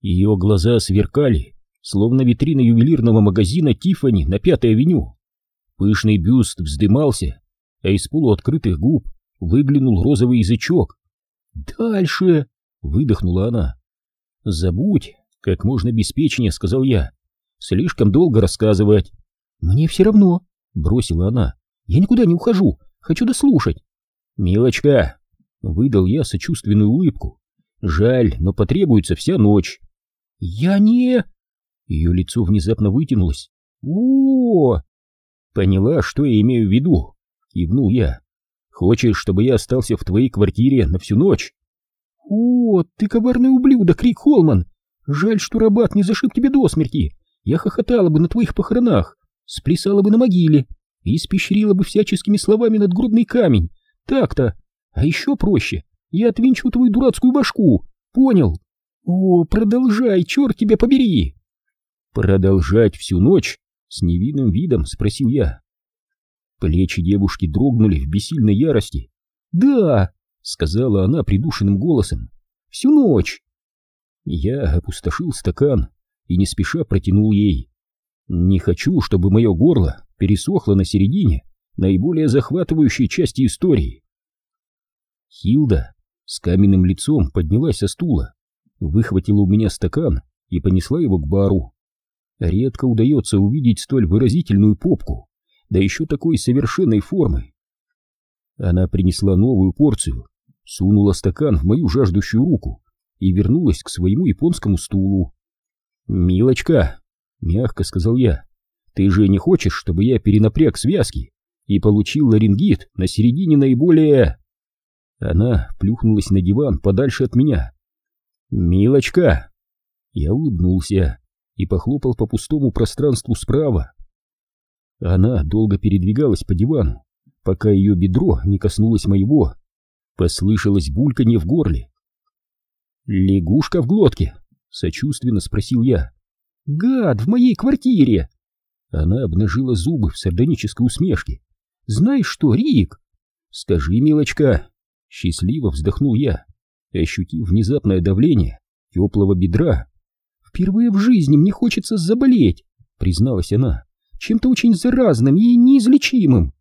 Ее глаза сверкали, словно витрина ювелирного магазина Тиффани на Пятой авеню. Пышный бюст вздымался, а из полуоткрытых губ выглянул розовый язычок. «Дальше!» — выдохнула она. «Забудь!» — как можно беспечнее сказал я. «Слишком долго рассказывать». «Мне все равно!» — бросила она. «Я никуда не ухожу, хочу дослушать». «Милочка!» — выдал я сочувственную улыбку. «Жаль, но потребуется вся ночь». «Я не...» Ее лицо внезапно вытянулось. о, -о, -о «Поняла, что я имею в виду?» — кивнул я. «Хочешь, чтобы я остался в твоей квартире на всю ночь?» «О, ты коварный ублюдок, Рик Холман! Жаль, что Рабат не зашиб тебе до смерти. Я хохотала бы на твоих похоронах, сплясала бы на могиле и испещрила бы всяческими словами надгробный камень. Так-то. А еще проще. Я отвинчу твою дурацкую башку. Понял? О, продолжай, черт тебя побери!» «Продолжать всю ночь?» — с невинным видом спросил я. Плечи девушки дрогнули в бессильной ярости. «Да!» — сказала она придушенным голосом. «Всю ночь!» Я опустошил стакан и не спеша протянул ей. Не хочу, чтобы мое горло пересохло на середине наиболее захватывающей части истории. Хилда с каменным лицом поднялась со стула, выхватила у меня стакан и понесла его к бару. Редко удается увидеть столь выразительную попку, да еще такой совершенной формы. Она принесла новую порцию, сунула стакан в мою жаждущую руку и вернулась к своему японскому стулу. «Милочка», — мягко сказал я, — «ты же не хочешь, чтобы я перенапряг связки и получил ларингит на середине наиболее...» Она плюхнулась на диван подальше от меня. «Милочка!» Я улыбнулся и похлопал по пустому пространству справа. Она долго передвигалась по дивану, пока ее бедро не коснулось моего. Послышалось бульканье в горле. «Лягушка в глотке?» — сочувственно спросил я. «Гад, в моей квартире!» Она обнажила зубы в сардонической усмешке. «Знаешь что, Рик?» «Скажи, милочка!» Счастливо вздохнул я, ощутив внезапное давление теплого бедра. «Впервые в жизни мне хочется заболеть!» — призналась она. «Чем-то очень заразным и неизлечимым!»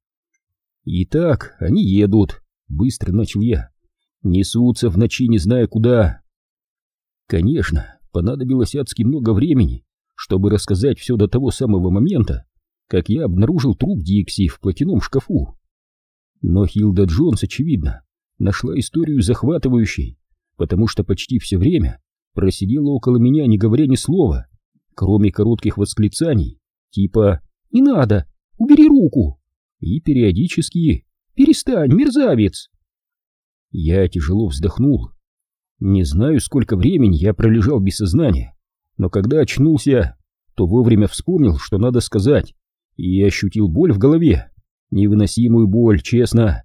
«Итак, они едут», — быстро начал я. «Несутся в ночи, не зная куда». Конечно, понадобилось адски много времени, чтобы рассказать все до того самого момента, как я обнаружил труп Дикси в платяном шкафу. Но Хилда Джонс, очевидно, нашла историю захватывающей, потому что почти все время просидела около меня, не говоря ни слова, кроме коротких восклицаний, типа «Не надо! Убери руку!» и периодически «Перестань, мерзавец!» Я тяжело вздохнул. Не знаю, сколько времени я пролежал без сознания, но когда очнулся, то вовремя вспомнил, что надо сказать, и ощутил боль в голове, невыносимую боль, честно.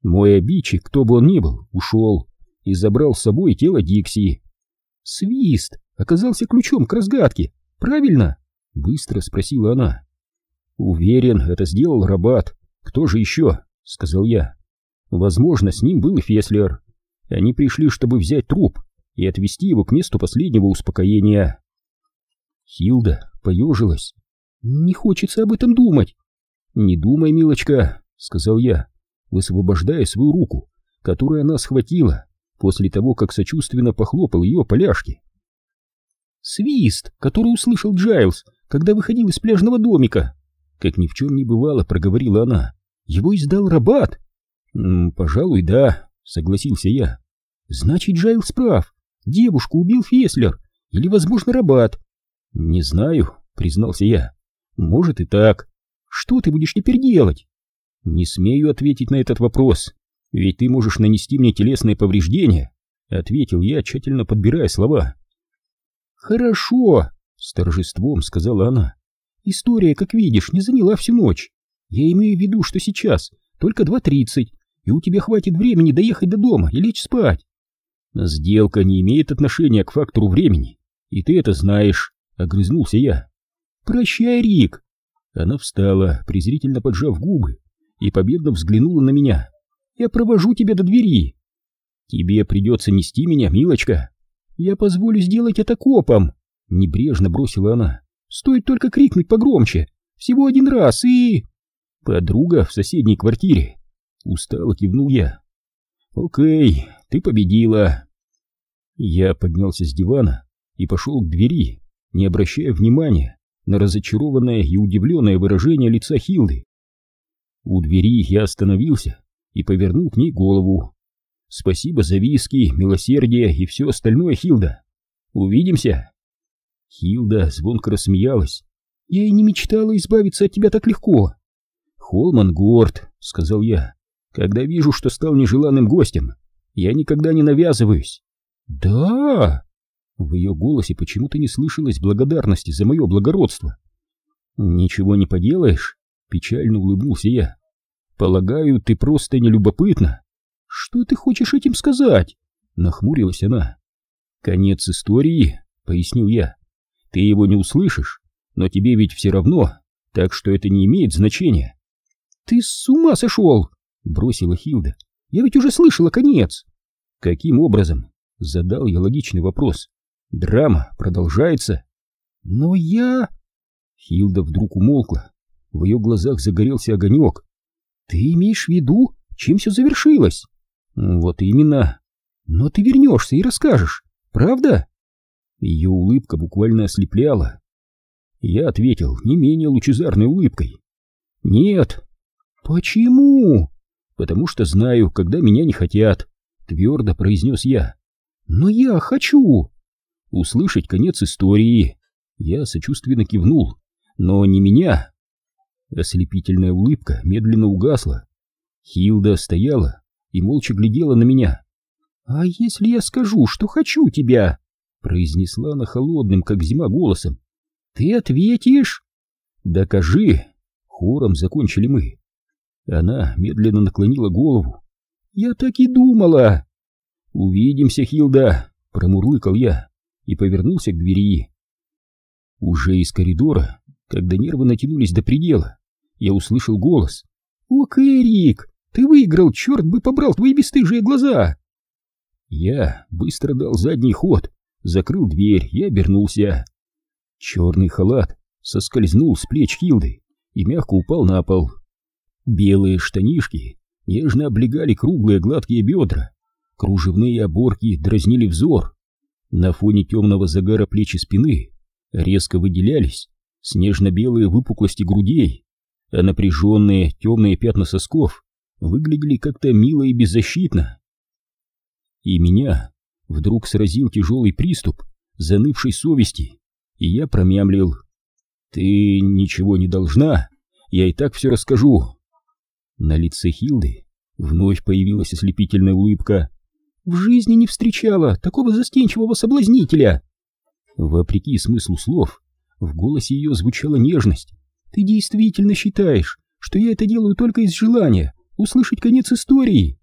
Мой обидчик, кто бы он ни был, ушел и забрал с собой тело Дикси. «Свист оказался ключом к разгадке, правильно?» — быстро спросила она. «Уверен, это сделал Рабат. Кто же еще?» — сказал я. «Возможно, с ним был и Феслер. Они пришли, чтобы взять труп и отвезти его к месту последнего успокоения». Хилда поежилась. «Не хочется об этом думать». «Не думай, милочка», — сказал я, высвобождая свою руку, которую она схватила после того, как сочувственно похлопал ее по ляжке. «Свист, который услышал Джайлз, когда выходил из пляжного домика», как ни в чем не бывало, проговорила она. Его издал Рабат. Пожалуй, да, согласился я. Значит, Джайлс прав. Девушку убил Феслер. Или, возможно, Рабат. Не знаю, признался я. Может и так. Что ты будешь теперь делать? Не смею ответить на этот вопрос. Ведь ты можешь нанести мне телесные повреждения. Ответил я, тщательно подбирая слова. Хорошо, с торжеством сказала она. История, как видишь, не заняла всю ночь. Я имею в виду, что сейчас только 2.30, и у тебя хватит времени доехать до дома и лечь спать. Сделка не имеет отношения к фактору времени, и ты это знаешь, — огрызнулся я. Прощай, Рик. Она встала, презрительно поджав губы, и победно взглянула на меня. Я провожу тебя до двери. Тебе придется нести меня, милочка. Я позволю сделать это копом, небрежно бросила она. Стоит только крикнуть погромче, всего один раз и... Подруга в соседней квартире. Устало кивнул я. Окей, ты победила. Я поднялся с дивана и пошел к двери, не обращая внимания на разочарованное и удивленное выражение лица Хилды. У двери я остановился и повернул к ней голову. Спасибо за виски, милосердие и все остальное, Хилда. Увидимся. Хилда звонко рассмеялась. Я и не мечтала избавиться от тебя так легко. Холман горд, сказал я. Когда вижу, что стал нежеланным гостем, я никогда не навязываюсь. Да! В ее голосе почему-то не слышалось благодарности за мое благородство. Ничего не поделаешь, печально улыбнулся я. Полагаю, ты просто нелюбопытна. Что ты хочешь этим сказать? Нахмурилась она. Конец истории, пояснил я. Ты его не услышишь, но тебе ведь все равно, так что это не имеет значения. Ты с ума сошел! Бросила Хилда. Я ведь уже слышала конец. Каким образом? Задал я логичный вопрос. Драма продолжается. Но я... Хилда вдруг умолкла. В ее глазах загорелся огонек. Ты имеешь в виду, чем все завершилось? Вот именно. Но ты вернешься и расскажешь, правда? Ее улыбка буквально ослепляла. Я ответил не менее лучезарной улыбкой. Нет. Почему? Потому что знаю, когда меня не хотят, твердо произнес я. Но я хочу услышать конец истории. Я сочувственно кивнул, но не меня. Ослепительная улыбка медленно угасла. Хилда стояла и молча глядела на меня. «А если я скажу, что хочу тебя?» произнесла она холодным, как зима, голосом. «Ты ответишь?» «Докажи!» Хором закончили мы. Она медленно наклонила голову. «Я так и думала!» «Увидимся, Хилда!» — промурлыкал я и повернулся к двери. Уже из коридора, когда нервы натянулись до предела, я услышал голос. «О, Кэрик, ты выиграл, черт бы побрал твои бесстыжие глаза!» Я быстро дал задний ход, закрыл дверь и обернулся. Черный халат соскользнул с плеч Хилды и мягко упал на пол. Белые штанишки нежно облегали круглые гладкие бедра, кружевные оборки дразнили взор. На фоне темного загара плеч и спины резко выделялись снежно-белые выпуклости грудей, а напряженные темные пятна сосков выглядели как-то мило и беззащитно. И меня вдруг сразил тяжелый приступ занывшей совести, и я промямлил. «Ты ничего не должна, я и так все расскажу». На лице Хилды вновь появилась ослепительная улыбка. «В жизни не встречала такого застенчивого соблазнителя!» Вопреки смыслу слов, в голосе ее звучала нежность. «Ты действительно считаешь, что я это делаю только из желания услышать конец истории?»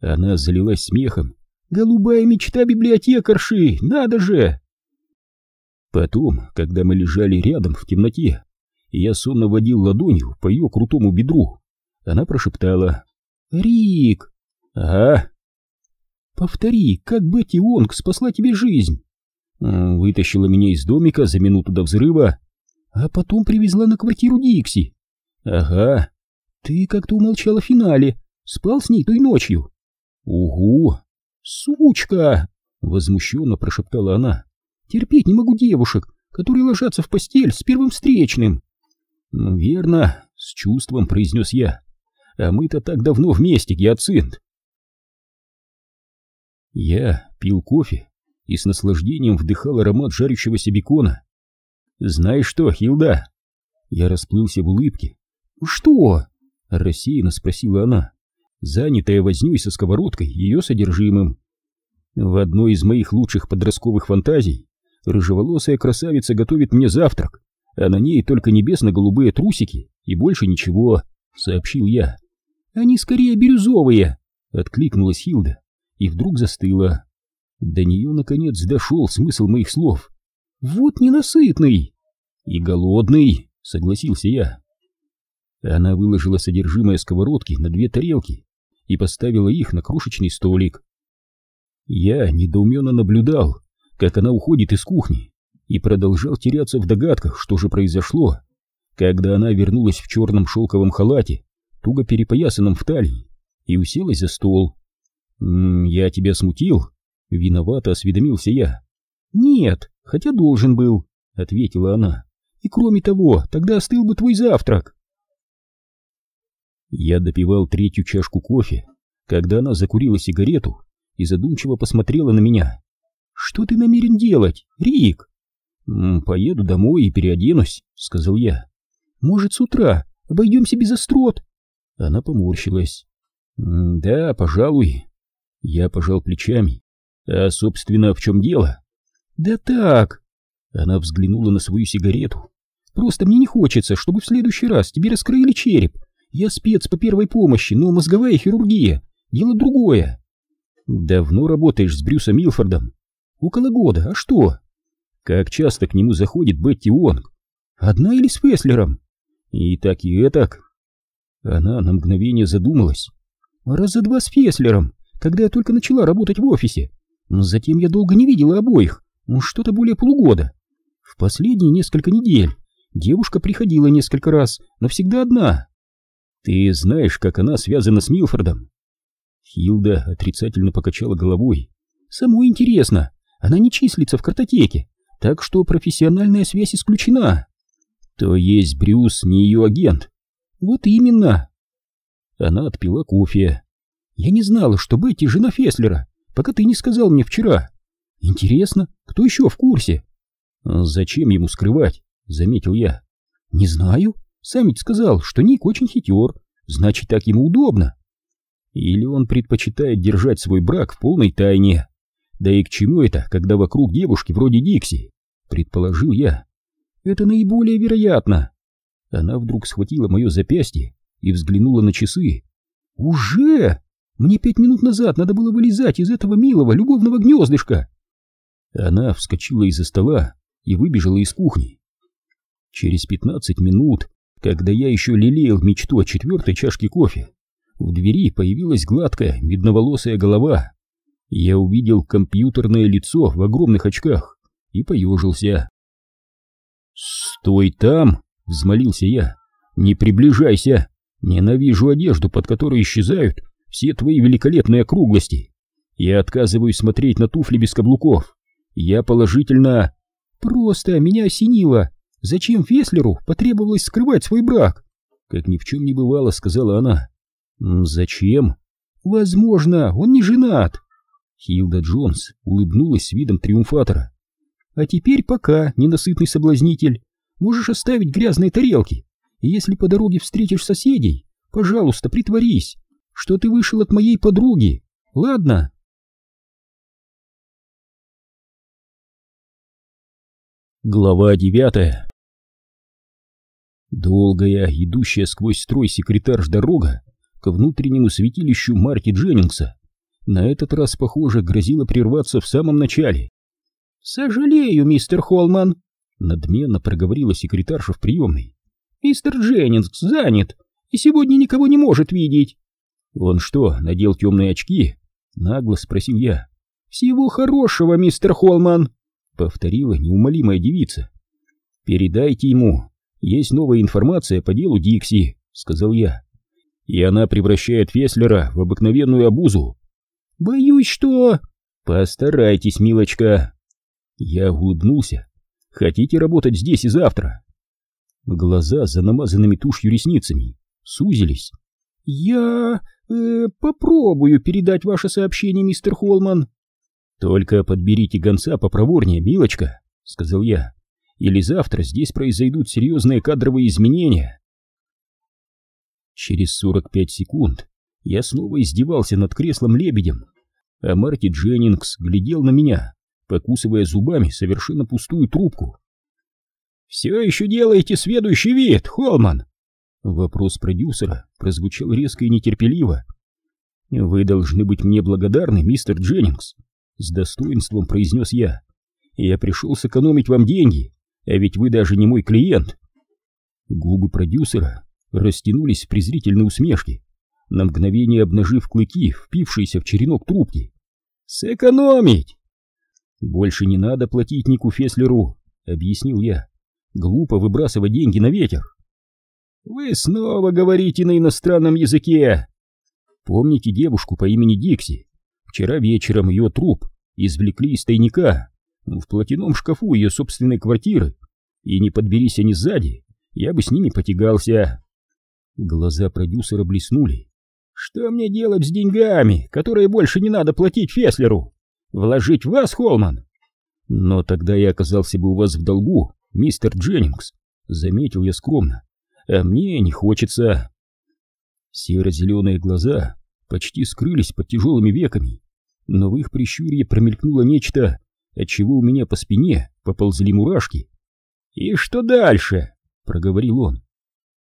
Она залилась смехом. «Голубая мечта библиотекарши! Надо же!» Потом, когда мы лежали рядом в темноте, я сонно водил ладонью по ее крутому бедру, она прошептала «Рик!» «А?» «Повтори, как Бетти Вонг спасла тебе жизнь!» Вытащила меня из домика за минуту до взрыва, а потом привезла на квартиру Дикси. Ага. Ты как-то умолчал о финале, спал с ней той ночью. Угу. Сучка! Возмущенно прошептала она. Терпеть не могу девушек, которые ложатся в постель с первым встречным. Верно, с чувством произнес я. А мы-то так давно вместе, Гиацинт. Я пил кофе и с наслаждением вдыхал аромат жарящегося бекона. «Знаешь что, Хилда?» Я расплылся в улыбке. «Что?» — рассеянно спросила она, занятая вознёй со сковородкой ее содержимым. В одной из моих лучших подростковых фантазий рыжеволосая красавица готовит мне завтрак, а на ней только небесно-голубые трусики и больше ничего, — сообщил я. «Они скорее бирюзовые!» — откликнулась Хилда и вдруг застыла. До нее, наконец, дошел смысл моих слов. «Вот ненасытный!» «И голодный!» — согласился я. Она выложила содержимое сковородки на две тарелки и поставила их на крошечный столик. Я недоуменно наблюдал, как она уходит из кухни, и продолжал теряться в догадках, что же произошло, когда она вернулась в черном шелковом халате, туго перепоясанном в талии, и уселась за стол. «М -м, «Я тебя смутил?» — виновато осведомился я. «Нет, хотя должен был», — ответила она. «И кроме того, тогда остыл бы твой завтрак». Я допивал третью чашку кофе, когда она закурила сигарету и задумчиво посмотрела на меня. «Что ты намерен делать, Рик?» «Поеду домой и переоденусь», — сказал я. «Может, с утра обойдемся без острот?» Она поморщилась. «Да, пожалуй». Я пожал плечами. «А, собственно, в чем дело?» «Да так...» Она взглянула на свою сигарету. «Просто мне не хочется, чтобы в следующий раз тебе раскрыли череп. Я спец по первой помощи, но мозговая хирургия — дело другое». «Давно работаешь с Брюсом Милфордом?» «Около года. А что?» «Как часто к нему заходит Бетти Уонг?» «Одна или с Феслером?» «И так и этак». Она на мгновение задумалась. «Раза два с Феслером, когда я только начала работать в офисе. Затем я долго не видела обоих, ну, что-то более полугода. В последние несколько недель девушка приходила несколько раз, но всегда одна. Ты знаешь, как она связана с Милфордом?» Хилда отрицательно покачала головой. «Самое интересно, она не числится в картотеке, так что профессиональная связь исключена». «То есть Брюс не ее агент?» «Вот именно!» Она отпила кофе. «Я не знала, что Бетти жена Феслера, пока ты не сказал мне вчера. Интересно, кто еще в курсе?» «Зачем ему скрывать?» — заметил я. «Не знаю. Сам ведь сказал, что Ник очень хитер, значит, так ему удобно. Или он предпочитает держать свой брак в полной тайне. Да и к чему это, когда вокруг девушки вроде Дикси?» — предположил я. «Это наиболее вероятно». Она вдруг схватила мое запястье и взглянула на часы. «Уже? Мне пять минут назад надо было вылезать из этого милого любовного гнездышка!» Она вскочила из-за стола и выбежала из кухни. Через пятнадцать минут, когда я еще лелеял мечту о четвертой чашке кофе, в двери появилась гладкая медноволосая голова. Я увидел компьютерное лицо в огромных очках и поежился. «Стой там!» — взмолился я. «Не приближайся! Ненавижу одежду, под которой исчезают все твои великолепные округлости. Я отказываюсь смотреть на туфли без каблуков. Я положительно... Просто меня осенило. Зачем Феслеру потребовалось скрывать свой брак? Как ни в чем не бывало, сказала она. Зачем? Возможно, он не женат. Хилда Джонс улыбнулась с видом триумфатора. А теперь пока, ненасытный соблазнитель, можешь оставить грязные тарелки. И если по дороге встретишь соседей, пожалуйста, притворись, что ты вышел от моей подруги. Ладно? Глава девятая Долгая, идущая сквозь строй секретарш дорога к внутреннему святилищу Марти Дженнингса на этот раз, похоже, грозила прерваться в самом начале. «Сожалею, мистер Холман», — надменно проговорила секретарша в приемной. «Мистер Дженнингс занят и сегодня никого не может видеть». «Он что, надел темные очки?» — нагло спросил я. «Всего хорошего, мистер Холман», — повторила неумолимая девица. «Передайте ему, есть новая информация по делу Дикси», — сказал я. «И она превращает Феслера в обыкновенную обузу». «Боюсь, что...» «Постарайтесь, милочка». Я улыбнулся. «Хотите работать здесь и завтра?» Глаза за намазанными тушью ресницами сузились. «Я... Э, попробую передать ваше сообщение, мистер Холман». «Только подберите гонца попроворнее, милочка», — сказал я. «Или завтра здесь произойдут серьезные кадровые изменения». Через сорок пять секунд я снова издевался над креслом-лебедем, а Марти Дженнингс глядел на меня, покусывая зубами совершенно пустую трубку. «Все еще делаете сведущий вид, Холман?» Вопрос продюсера прозвучал резко и нетерпеливо. «Вы должны быть мне благодарны, мистер Дженнингс», с достоинством произнес я. Я пришел сэкономить вам деньги, а ведь вы даже не мой клиент. Губы продюсера растянулись в презрительной усмешке, на мгновение обнажив клыки, впившиеся в черенок трубки. «Сэкономить!» Больше не надо платить Нику Феслеру, объяснил я. Глупо выбрасывать деньги на ветер. Вы снова говорите на иностранном языке. Помните девушку по имени Дикси? Вчера вечером ее труп извлекли из тайника в платяном шкафу ее собственной квартиры. И не подберись они сзади, я бы с ними потягался. Глаза продюсера блеснули. Что мне делать с деньгами, которые больше не надо платить Феслеру? Вложить в вас, Холман? Но тогда я оказался бы у вас в долгу, мистер Дженнингс, заметил я скромно. А мне не хочется. Серо-зеленые глаза почти скрылись под тяжелыми веками, но в их прищурье промелькнуло нечто, отчего у меня по спине поползли мурашки. «И что дальше?» — проговорил он.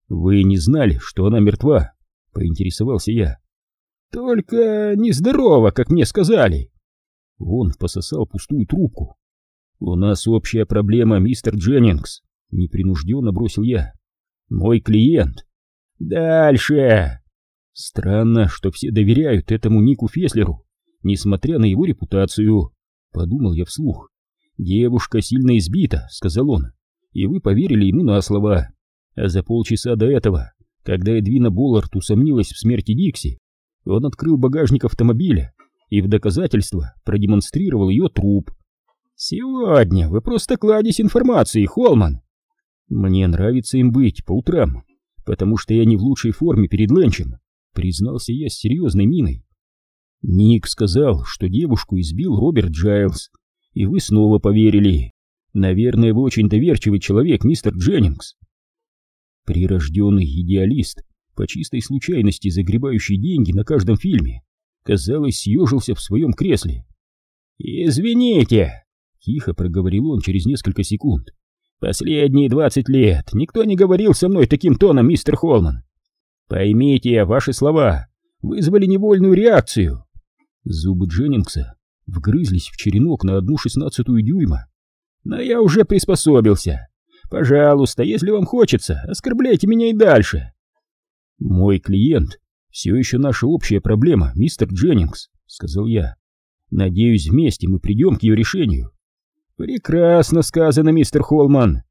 «Вы не знали, что она мертва?» — поинтересовался я. «Только нездорова, как мне сказали». Он пососал пустую трубку. «У нас общая проблема, мистер Дженнингс», — непринужденно бросил я. «Мой клиент». «Дальше!» Странно, что все доверяют этому Нику Феслеру, несмотря на его репутацию. Подумал я вслух. «Девушка сильно избита», — сказал он, — «и вы поверили ему на слово. А за полчаса до этого, когда Эдвина Боллард усомнилась в смерти Дикси, он открыл багажник автомобиля и в доказательство продемонстрировал ее труп. «Сегодня вы просто кладезь информации, Холман!» «Мне нравится им быть по утрам, потому что я не в лучшей форме перед ленчем», признался я с серьезной миной. Ник сказал, что девушку избил Роберт Джайлз, и вы снова поверили. Наверное, вы очень доверчивый человек, мистер Дженнингс. Прирожденный идеалист, по чистой случайности загребающий деньги на каждом фильме, казалось, съежился в своем кресле. «Извините!» — тихо проговорил он через несколько секунд. «Последние двадцать лет никто не говорил со мной таким тоном, мистер Холман. Поймите, ваши слова вызвали невольную реакцию. Зубы Дженнингса вгрызлись в черенок на одну шестнадцатую дюйма. Но я уже приспособился. Пожалуйста, если вам хочется, оскорбляйте меня и дальше. Мой клиент все еще наша общая проблема, мистер Дженнингс, сказал я. Надеюсь, вместе мы придем к ее решению. Прекрасно сказано, мистер Холман.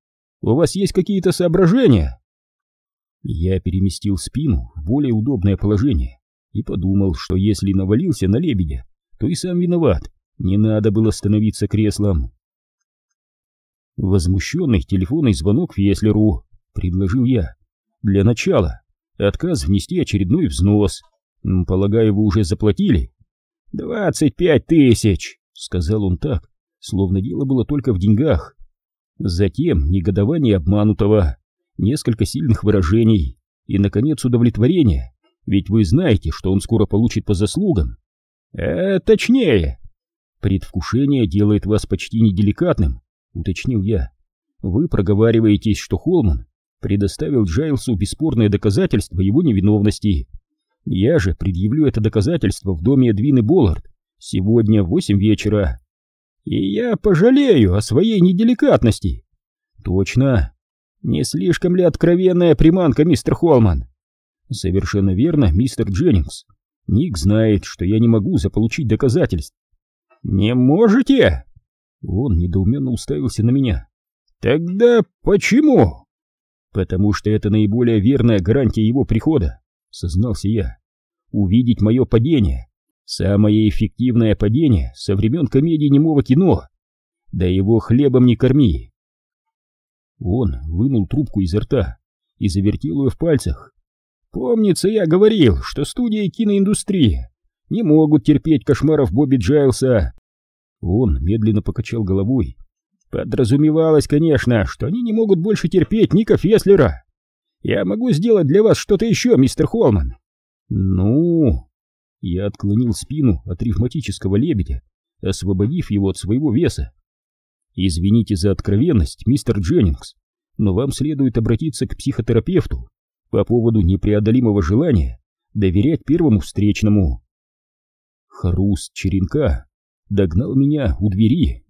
У вас есть какие-то соображения? Я переместил спину в более удобное положение и подумал, что если навалился на лебедя, то и сам виноват, не надо было становиться креслом. Возмущенный телефонный звонок Феслеру, предложил я. Для начала, отказ внести очередной взнос. Полагаю, вы уже заплатили? «Двадцать пять тысяч!» — сказал он так, словно дело было только в деньгах. Затем негодование обманутого, несколько сильных выражений и, наконец, удовлетворение ведь вы знаете, что он скоро получит по заслугам. Э, точнее. Предвкушение делает вас почти неделикатным, уточнил я. Вы проговариваетесь, что Холман предоставил Джайлсу бесспорное доказательство его невиновности. Я же предъявлю это доказательство в доме Эдвины Боллард сегодня в восемь вечера. И я пожалею о своей неделикатности. Точно. Не слишком ли откровенная приманка, мистер Холман? Совершенно верно, мистер Дженнингс. Ник знает, что я не могу заполучить доказательств. Не можете? Он недоуменно уставился на меня. Тогда почему? Потому что это наиболее верная гарантия его прихода, сознался я. Увидеть мое падение. Самое эффективное падение со времен комедии немого кино. Да его хлебом не корми. Он вынул трубку изо рта и завертел ее в пальцах. Помнится, я говорил, что студия и киноиндустрия не могут терпеть кошмаров Бобби Джайлса. Он медленно покачал головой. Подразумевалось, конечно, что они не могут больше терпеть Ника Феслера. Я могу сделать для вас что-то еще, мистер Холман. Ну... Я отклонил спину от ревматического лебедя, освободив его от своего веса. Извините за откровенность, мистер Дженнингс, но вам следует обратиться к психотерапевту по поводу непреодолимого желания доверять первому встречному. Хруст черенка догнал меня у двери.